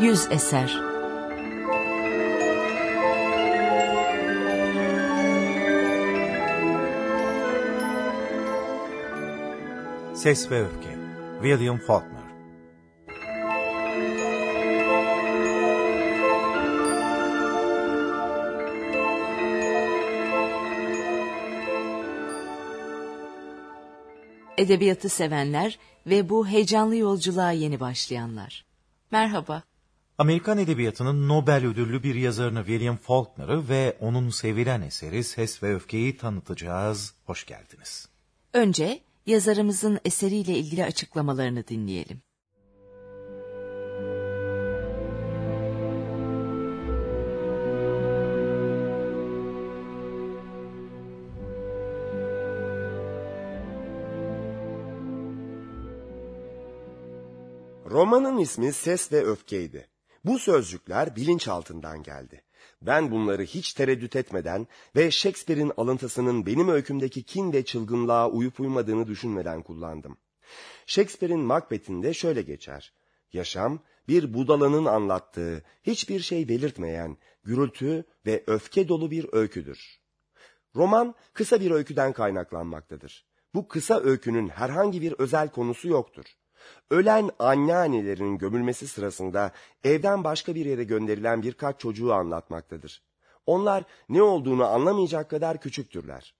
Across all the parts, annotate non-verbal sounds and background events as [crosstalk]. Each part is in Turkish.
Yüz eser Ses ve Öfke William Faulkner Edebiyatı sevenler ve bu heyecanlı yolculuğa yeni başlayanlar. Merhaba. Amerikan Edebiyatı'nın Nobel ödüllü bir yazarını William Faulkner'ı ve onun sevilen eseri Ses ve Öfke'yi tanıtacağız. Hoş geldiniz. Önce yazarımızın eseriyle ilgili açıklamalarını dinleyelim. Romanın ismi Ses ve Öfkeydi. Bu sözcükler bilinçaltından geldi. Ben bunları hiç tereddüt etmeden ve Shakespeare'in alıntısının benim öykümdeki kin ve çılgınlığa uyup uymadığını düşünmeden kullandım. Shakespeare'in Macbeth'inde şöyle geçer. Yaşam, bir budalanın anlattığı, hiçbir şey belirtmeyen, gürültü ve öfke dolu bir öyküdür. Roman, kısa bir öyküden kaynaklanmaktadır. Bu kısa öykünün herhangi bir özel konusu yoktur. Ölen anneannelerin gömülmesi sırasında evden başka bir yere gönderilen birkaç çocuğu anlatmaktadır. Onlar ne olduğunu anlamayacak kadar küçüktürler.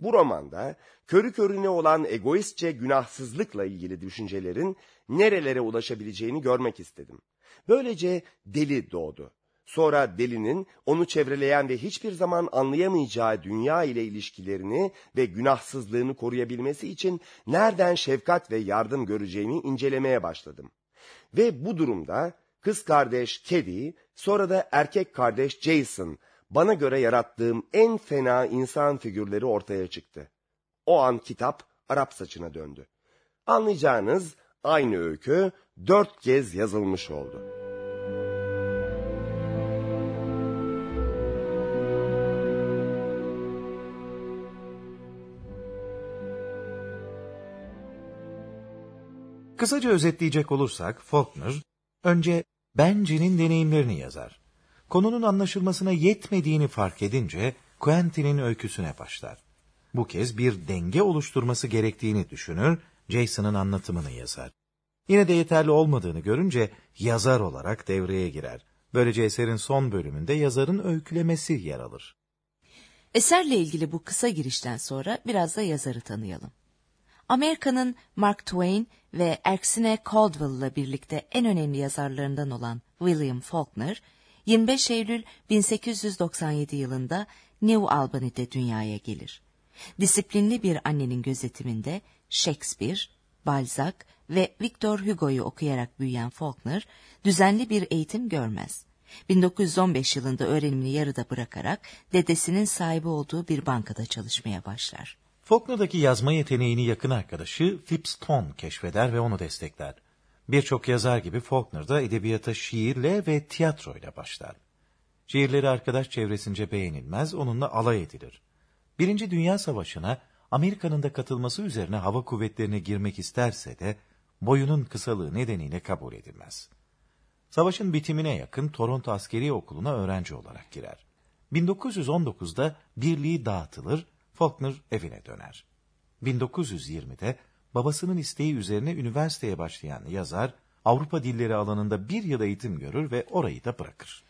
Bu romanda körü körüne olan egoistçe günahsızlıkla ilgili düşüncelerin nerelere ulaşabileceğini görmek istedim. Böylece deli doğdu. Sonra delinin onu çevreleyen ve hiçbir zaman anlayamayacağı dünya ile ilişkilerini ve günahsızlığını koruyabilmesi için nereden şefkat ve yardım göreceğini incelemeye başladım. Ve bu durumda kız kardeş Kedi, sonra da erkek kardeş Jason, bana göre yarattığım en fena insan figürleri ortaya çıktı. O an kitap Arap saçına döndü. Anlayacağınız aynı öykü dört kez yazılmış oldu.'' Kısaca özetleyecek olursak Faulkner önce Benji'nin deneyimlerini yazar. Konunun anlaşılmasına yetmediğini fark edince Quentin'in öyküsüne başlar. Bu kez bir denge oluşturması gerektiğini düşünür, Jason'ın anlatımını yazar. Yine de yeterli olmadığını görünce yazar olarak devreye girer. Böylece eserin son bölümünde yazarın öykülemesi yer alır. Eserle ilgili bu kısa girişten sonra biraz da yazarı tanıyalım. Amerika'nın Mark Twain ve Erskine Caldwell ile birlikte en önemli yazarlarından olan William Faulkner, 25 Eylül 1897 yılında New Albany'de dünyaya gelir. Disiplinli bir annenin gözetiminde Shakespeare, Balzac ve Victor Hugo'yu okuyarak büyüyen Faulkner, düzenli bir eğitim görmez. 1915 yılında öğrenimini yarıda bırakarak dedesinin sahibi olduğu bir bankada çalışmaya başlar. Faulkner'daki yazma yeteneğini yakın arkadaşı Phipps Stone keşfeder ve onu destekler. Birçok yazar gibi Faulkner da edebiyata şiirle ve tiyatroyla başlar. Şiirleri arkadaş çevresince beğenilmez, onunla alay edilir. Birinci Dünya Savaşı'na Amerika'nın da katılması üzerine hava kuvvetlerine girmek isterse de boyunun kısalığı nedeniyle kabul edilmez. Savaşın bitimine yakın Toronto Askeri Okulu'na öğrenci olarak girer. 1919'da birliği dağıtılır Faulkner evine döner. 1920'de babasının isteği üzerine üniversiteye başlayan yazar, Avrupa dilleri alanında bir yıl eğitim görür ve orayı da bırakır.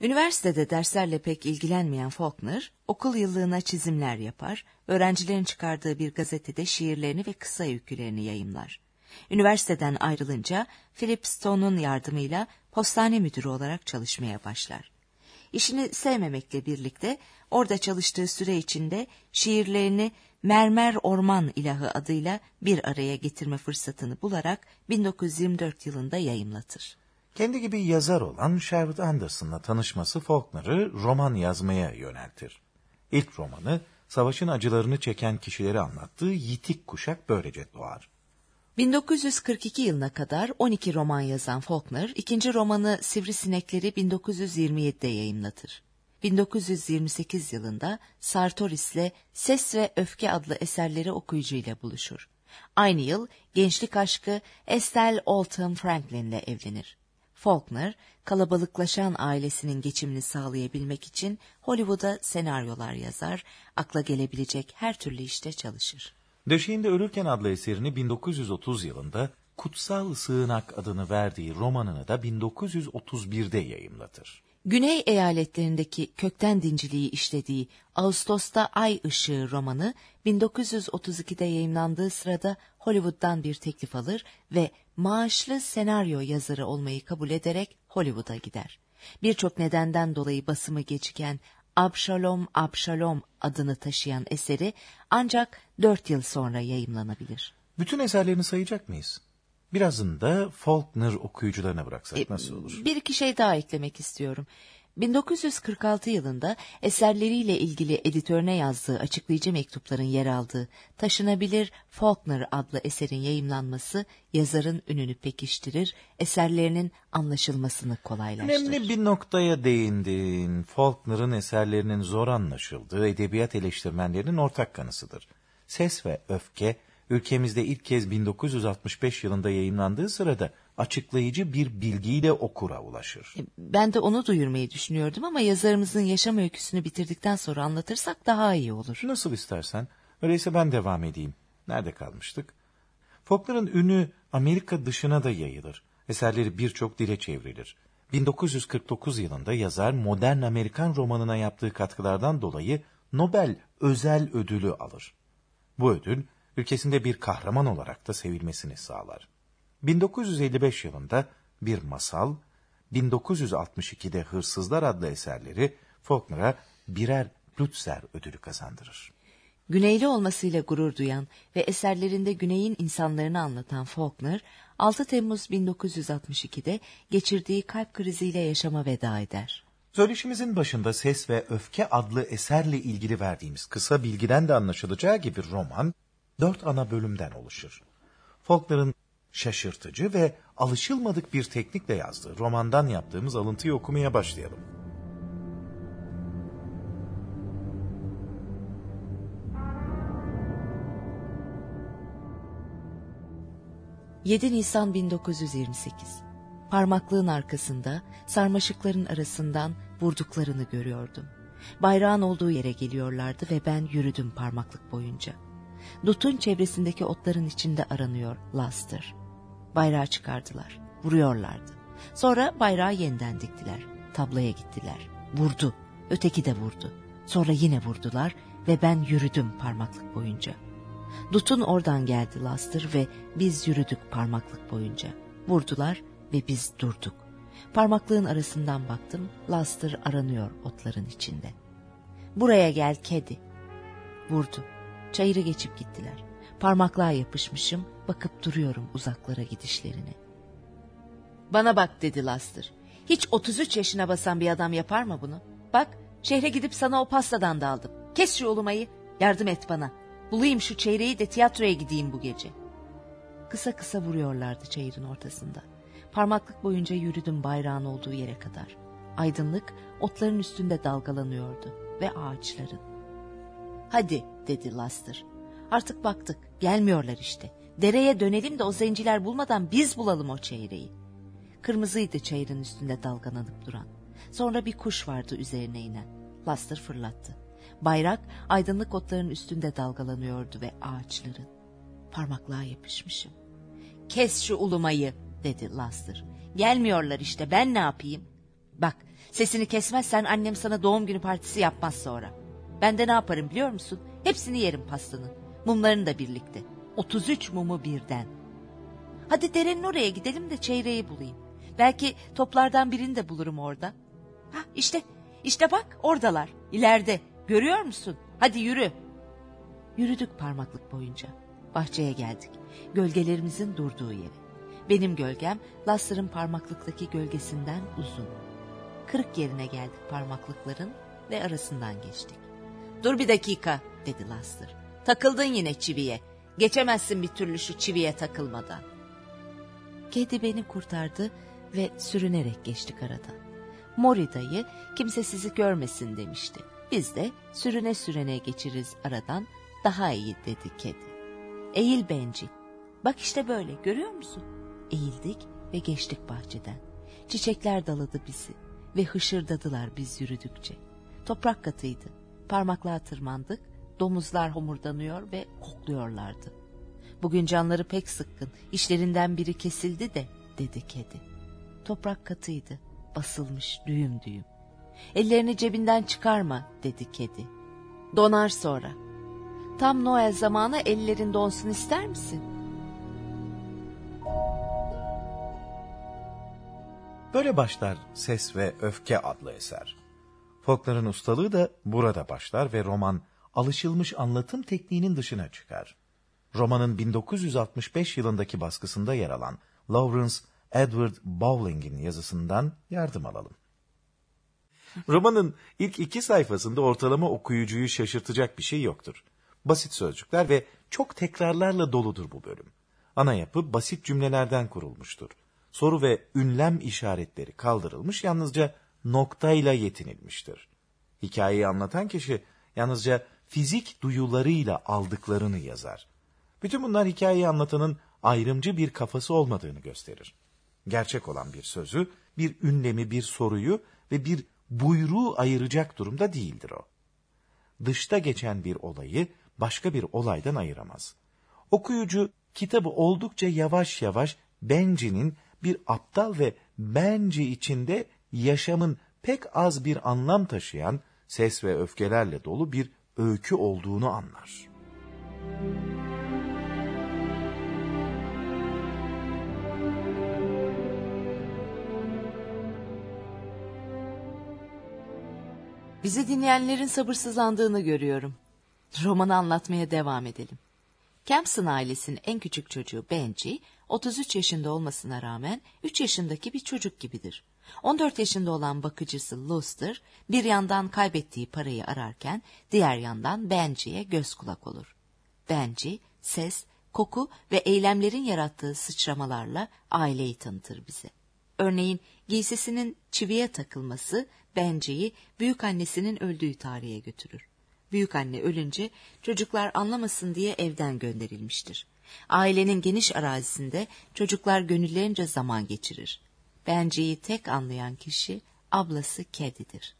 Üniversitede derslerle pek ilgilenmeyen Faulkner, okul yıllığına çizimler yapar, öğrencilerin çıkardığı bir gazetede şiirlerini ve kısa öykülerini yayımlar. Üniversiteden ayrılınca Philip Stone'un yardımıyla postane müdürü olarak çalışmaya başlar. İşini sevmemekle birlikte orada çalıştığı süre içinde şiirlerini Mermer Orman İlahı adıyla bir araya getirme fırsatını bularak 1924 yılında yayımlatır. Kendi gibi yazar olan Sherwood Anderson'la tanışması Faulkner'ı roman yazmaya yöneltir. İlk romanı savaşın acılarını çeken kişileri anlattığı Yitik Kuşak böylece doğar. 1942 yılına kadar 12 roman yazan Faulkner, ikinci romanı Sivrisinekleri 1927'de yayımlatır. 1928 yılında Sartoris'le Ses ve Öfke adlı eserleri okuyucuyla buluşur. Aynı yıl gençlik aşkı Estelle Alton Franklin'le evlenir. Faulkner, kalabalıklaşan ailesinin geçimini sağlayabilmek için Hollywood'a senaryolar yazar, akla gelebilecek her türlü işte çalışır. Döşeğinde Ölürken adlı eserini 1930 yılında Kutsal Sığınak adını verdiği romanını da 1931'de yayımlatır. Güney eyaletlerindeki kökten dinciliği işlediği Ağustos'ta Ay Işığı romanı 1932'de yayımlandığı sırada Hollywood'dan bir teklif alır ve maaşlı senaryo yazarı olmayı kabul ederek Hollywood'a gider. Birçok nedenden dolayı basımı geciken Abşalom Abşalom adını taşıyan eseri ancak dört yıl sonra yayımlanabilir. Bütün eserlerini sayacak mıyız? Birazını da Faulkner okuyucularına bıraksak E, nasıl olur? Bir iki şey daha eklemek istiyorum. 1946 yılında eserleriyle ilgili editörüne yazdığı açıklayıcı mektupların yer aldığı Taşınabilir Faulkner adlı eserin yayımlanması yazarın ününü pekiştirir, eserlerinin anlaşılmasını kolaylaştırır. Önemli bir noktaya değindin. Faulkner'ın eserlerinin zor anlaşıldığı edebiyat eleştirmenlerinin ortak kanısıdır. Ses ve Öfke, ülkemizde ilk kez 1965 yılında yayınlandığı sırada açıklayıcı bir bilgiyle okura ulaşır. E, Ben de onu duyurmayı düşünüyordum ama yazarımızın yaşam öyküsünü bitirdikten sonra anlatırsak daha iyi olur. Nasıl istersen. Öyleyse ben devam edeyim. Nerede kalmıştık? Faulkner'ın ünü Amerika dışına da yayılır. Eserleri birçok dile çevrilir. 1949 yılında yazar modern Amerikan romanına yaptığı katkılardan dolayı Nobel özel ödülü alır. Bu ödül ülkesinde bir kahraman olarak da sevilmesini sağlar. 1955 yılında bir masal, 1962'de Hırsızlar adlı eserleri Faulkner'a birer Pulitzer ödülü kazandırır. Güneyli olmasıyla gurur duyan ve eserlerinde Güney'in insanlarını anlatan Faulkner, 6 Temmuz 1962'de geçirdiği kalp kriziyle yaşama veda eder. Söyleşimizin başında Ses ve Öfke adlı eserle ilgili verdiğimiz kısa bilgiden de anlaşılacağı gibi roman dört ana bölümden oluşur. Faulkner'ın şaşırtıcı ve alışılmadık bir teknikle yazdığı romandan yaptığımız alıntıyı okumaya başlayalım. 7 Nisan 1928. Parmaklığın arkasında, sarmaşıkların arasından vurduklarını görüyordum. Bayrağın olduğu yere geliyorlardı ve ben yürüdüm parmaklık boyunca. Dutun çevresindeki otların içinde aranıyor Laster. Bayrağı çıkardılar, vuruyorlardı. Sonra bayrağı yeniden diktiler, tablaya gittiler. Vurdu, öteki de vurdu. Sonra yine vurdular ve ben yürüdüm parmaklık boyunca. Dut'un oradan geldi Laster ve biz yürüdük parmaklık boyunca. Vurdular ve biz durduk. Parmaklığın arasından baktım, Laster aranıyor otların içinde. Buraya gel kedi. Vurdu. Çayırı geçip gittiler. Parmaklığa yapışmışım, bakıp duruyorum uzaklara gidişlerine. Bana bak dedi Laster. Hiç 33 yaşına basan bir adam yapar mı bunu? Bak, şehre gidip sana o pastadan da aldım. Kes şu ulumayı, yardım et bana. Bulayım şu çeyreği de tiyatroya gideyim bu gece. Kısa kısa vuruyorlardı çayırın ortasında. Parmaklık boyunca yürüdüm bayrağın olduğu yere kadar. Aydınlık otların üstünde dalgalanıyordu ve ağaçların. Hadi dedi Laster. Artık baktık gelmiyorlar işte. Dereye dönelim de o zenciler bulmadan biz bulalım o çeyreği. Kırmızıydı çayırın üstünde dalgalanıp duran. Sonra bir kuş vardı üzerine inen. Laster fırlattı. Bayrak aydınlık otların üstünde dalgalanıyordu ve ağaçların. Parmaklığa yapışmışım. Kes şu ulumayı dedi Laster. Gelmiyorlar işte ben ne yapayım? Bak sesini kesmezsen annem sana doğum günü partisi yapmaz sonra. Ben de ne yaparım biliyor musun? Hepsini yerim pastanın. Mumlarını da birlikte. 33 mumu birden. Hadi derenin oraya gidelim de çeyreği bulayım. Belki toplardan birini de bulurum orada. Ha işte, işte bak oradalar, ileride. Görüyor musun? Hadi yürü. Yürüdük parmaklık boyunca. Bahçeye geldik. Gölgelerimizin durduğu yere. Benim gölgem Laster'ın parmaklıktaki gölgesinden uzun. Kırık yerine geldik parmaklıkların ve arasından geçtik. Dur bir dakika dedi Laster. Takıldın yine çiviye. Geçemezsin bir türlü şu çiviye takılmadan. Kedi beni kurtardı ve sürünerek geçtik aradan. Mori dayı kimse sizi görmesin demişti. Biz de sürüne sürene geçiriz aradan daha iyi dedi kedi. Eğil bencil. Bak işte böyle görüyor musun? Eğildik ve geçtik bahçeden. çiçekler daladı bizi ve hışırdadılar biz yürüdükçe. Toprak katıydı, parmaklığa tırmandık, domuzlar homurdanıyor ve kokluyorlardı. Bugün canları pek sıkkın, işlerinden biri kesildi de, dedi kedi. Toprak katıydı, basılmış düğüm düğüm. Ellerini cebinden çıkarma, dedi kedi. Donar sonra. Tam Noel zamanı ellerin donsun ister misin? Böyle başlar Ses ve Öfke adlı eser. Faulkner'ın ustalığı da burada başlar ve roman alışılmış anlatım tekniğinin dışına çıkar. Romanın 1965 yılındaki baskısında yer alan Lawrence Edward Bowling'in yazısından yardım alalım. Romanın ilk iki sayfasında ortalama okuyucuyu şaşırtacak bir şey yoktur. Basit sözcükler ve çok tekrarlarla doludur bu bölüm. Ana yapı basit cümlelerden kurulmuştur. Soru ve ünlem işaretleri kaldırılmış, yalnızca noktayla yetinilmiştir. Hikayeyi anlatan kişi yalnızca fizik duyularıyla aldıklarını yazar. Bütün bunlar hikayeyi anlatanın ayrımcı bir kafası olmadığını gösterir. Gerçek olan bir sözü, bir ünlemi, bir soruyu ve bir buyruğu ayıracak durumda değildir o. Dışta geçen bir olayı başka bir olaydan ayıramaz. Okuyucu kitabı oldukça yavaş yavaş Benci'nin bir aptal ve bence içinde yaşamın pek az bir anlam taşıyan ses ve öfkelerle dolu bir öykü olduğunu anlar. Bizi dinleyenlerin sabırsızlandığını görüyorum. Romanı anlatmaya devam edelim. Campson ailesinin en küçük çocuğu Benji, 33 yaşında olmasına rağmen 3 yaşındaki bir çocuk gibidir. 14 yaşında olan bakıcısı Luster bir yandan kaybettiği parayı ararken diğer yandan Benji'ye göz kulak olur. Benji, ses, koku ve eylemlerin yarattığı sıçramalarla aileyi tanıtır bize. Örneğin giysisinin çiviye takılması Benji'yi büyük annesinin öldüğü tarihe götürür. Büyük anne ölünce çocuklar anlamasın diye evden gönderilmiştir. Ailenin geniş arazisinde çocuklar gönüllerince zaman geçirir. Benji'yi tek anlayan kişi ablası Kedi'dir.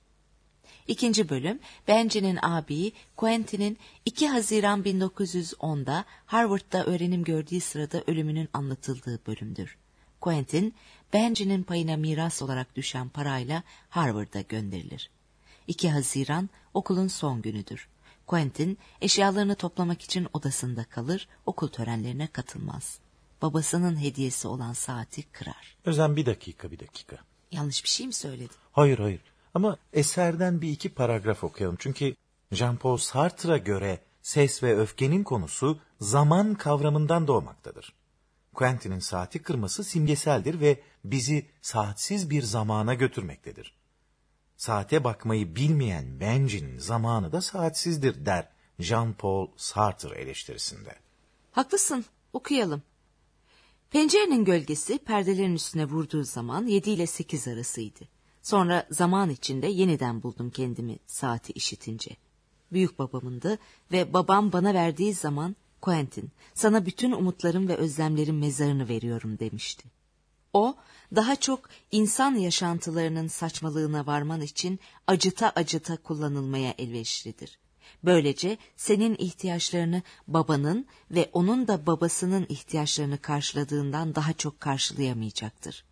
İkinci bölüm Benji'nin abiyi Quentin'in 2 Haziran 1910'da Harvard'da öğrenim gördüğü sırada ölümünün anlatıldığı bölümdür. Quentin, Benji'nin payına miras olarak düşen parayla Harvard'a gönderilir. 2 Haziran okulun son günüdür. Quentin eşyalarını toplamak için odasında kalır, okul törenlerine katılmaz. Babasının hediyesi olan saati kırar. Özlem bir dakika bir dakika. Yanlış bir şey mi söyledim? Hayır hayır ama eserden bir iki paragraf okuyalım. Çünkü Jean-Paul Sartre'a göre ses ve öfkenin konusu zaman kavramından doğmaktadır. Quentin'in saati kırması simgeseldir ve bizi saatsiz bir zamana götürmektedir. Saate bakmayı bilmeyen Benji'nin zamanı da saatsizdir der Jean-Paul Sartre eleştirisinde. Haklısın, okuyalım. Pencerenin gölgesi perdelerin üstüne vurduğu zaman 7 ile 8 arasıydı. Sonra zaman içinde yeniden buldum kendimi saati işitince. Büyük babamındı ve babam bana verdiği zaman Quentin, sana bütün umutlarım ve özlemlerin mezarını veriyorum demişti. O, daha çok insan yaşantılarının saçmalığına varman için acıta acıta kullanılmaya elverişlidir. Böylece senin ihtiyaçlarını babanın ve onun da babasının ihtiyaçlarını karşıladığından daha çok karşılayamayacaktır.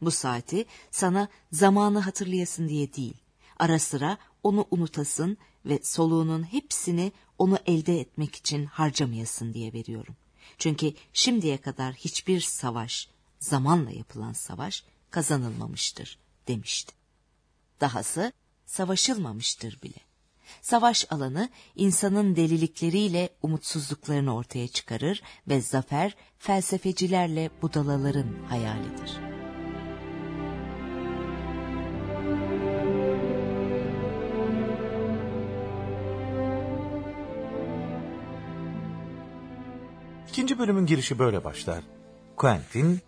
Bu saati sana zamanı hatırlayasın diye değil, ara sıra onu unutasın ve soluğunun hepsini onu elde etmek için harcamayasın diye veriyorum. Çünkü şimdiye kadar hiçbir savaş, zamanla yapılan savaş kazanılmamıştır demişti. Dahası savaşılmamıştır bile. Savaş alanı insanın delilikleriyle umutsuzluklarını ortaya çıkarır ve zafer felsefecilerle budalaların hayalidir. İkinci bölümün girişi böyle başlar. Quentin,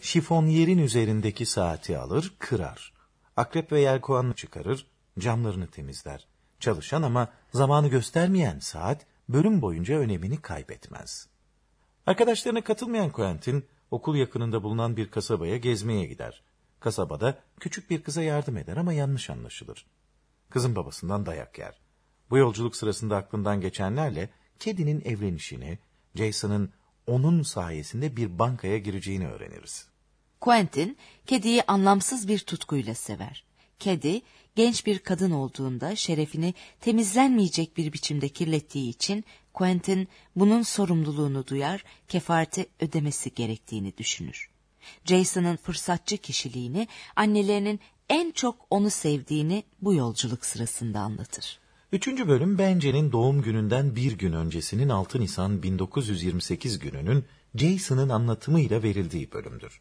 şifonyerin üzerindeki saati alır, kırar. Akrep ve yelkovanını çıkarır, camlarını temizler. Çalışan ama zamanı göstermeyen saat, bölüm boyunca önemini kaybetmez. Arkadaşlarına katılmayan Quentin, okul yakınında bulunan bir kasabaya gezmeye gider. Kasabada küçük bir kıza yardım eder ama yanlış anlaşılır. Kızın babasından dayak yer. Bu yolculuk sırasında aklından geçenlerle kedinin evlenişini, Jason'ın onun sayesinde bir bankaya gireceğini öğreniriz. Quentin, kediyi anlamsız bir tutkuyla sever. Kedi, genç bir kadın olduğunda şerefini temizlenmeyecek bir biçimde kirlettiği için Quentin bunun sorumluluğunu duyar, kefareti ödemesi gerektiğini düşünür. Jason'ın fırsatçı kişiliğini, annelerinin en çok onu sevdiğini bu yolculuk sırasında anlatır. Üçüncü bölüm Bence'nin doğum gününden bir gün öncesinin 6 Nisan 1928 gününün Jason'ın anlatımıyla verildiği bölümdür.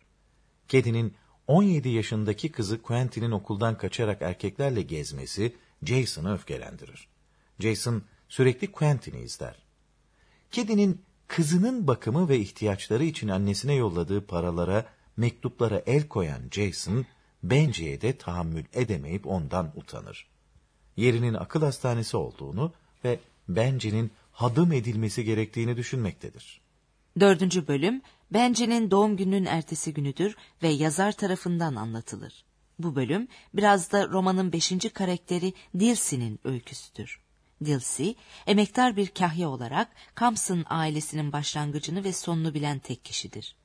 Kedinin 17 yaşındaki kızı Quentin'in okuldan kaçarak erkeklerle gezmesi Jason'ı öfkelendirir. Jason sürekli Quentin'i izler. Kedinin kızının bakımı ve ihtiyaçları için annesine yolladığı paralara, mektuplara el koyan Jason, Benji'ye de tahammül edemeyip ondan utanır. Yerinin akıl hastanesi olduğunu ve Benji'nin hadım edilmesi gerektiğini düşünmektedir. Dördüncü bölüm, Benji'nin doğum gününün ertesi günüdür ve yazar tarafından anlatılır. Bu bölüm biraz da romanın beşinci karakteri Dilsy'nin öyküsüdür. Dilsey, emektar bir kahya olarak Campson ailesinin başlangıcını ve sonunu bilen tek kişidir.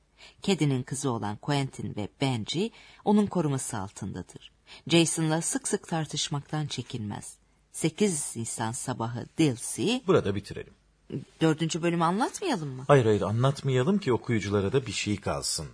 Kedinin kızı olan Quentin ve Benji onun koruması altındadır. Jason'la sık sık tartışmaktan çekinmez. 8 Nisan sabahı Dilsey... Burada bitirelim. Dördüncü bölümü anlatmayalım mı? Hayır hayır anlatmayalım ki okuyuculara da bir şey kalsın.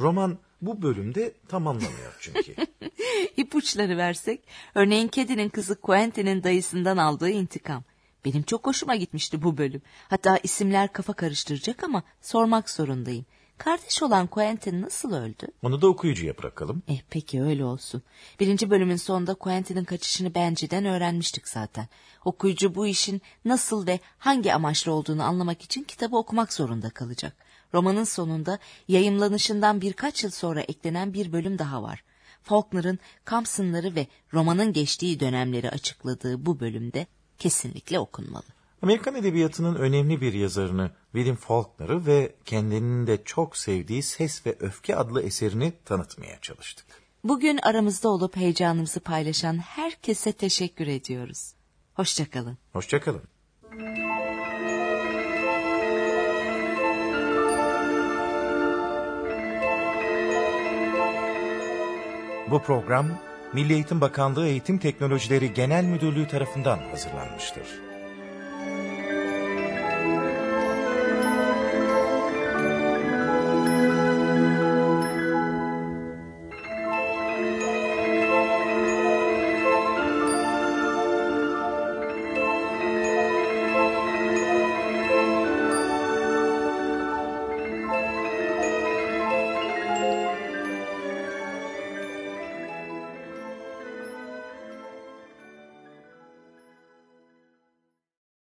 Roman bu bölümde tamamlanıyor çünkü. [laughs] İpuçları versek, örneğin kedinin kızı Quentin'in dayısından aldığı intikam. Benim çok hoşuma gitmişti bu bölüm. Hatta isimler kafa karıştıracak ama sormak zorundayım. Kardeş olan Quentin nasıl öldü? Onu da okuyucuya bırakalım. Eh peki öyle olsun. Birinci bölümün sonunda Quentin'in kaçışını Benji'den öğrenmiştik zaten. Okuyucu bu işin nasıl ve hangi amaçlı olduğunu anlamak için kitabı okumak zorunda kalacak. Romanın sonunda yayımlanışından birkaç yıl sonra eklenen bir bölüm daha var. Faulkner'ın Campson'ları ve romanın geçtiği dönemleri açıkladığı bu bölümde kesinlikle okunmalı. Amerikan edebiyatının önemli bir yazarını William Faulkner'ı ve kendinin de çok sevdiği Ses ve Öfke adlı eserini tanıtmaya çalıştık. Bugün aramızda olup heyecanımızı paylaşan herkese teşekkür ediyoruz. Hoşçakalın. Hoşçakalın. Bu program Milli Eğitim Bakanlığı Eğitim Teknolojileri Genel Müdürlüğü tarafından hazırlanmıştır.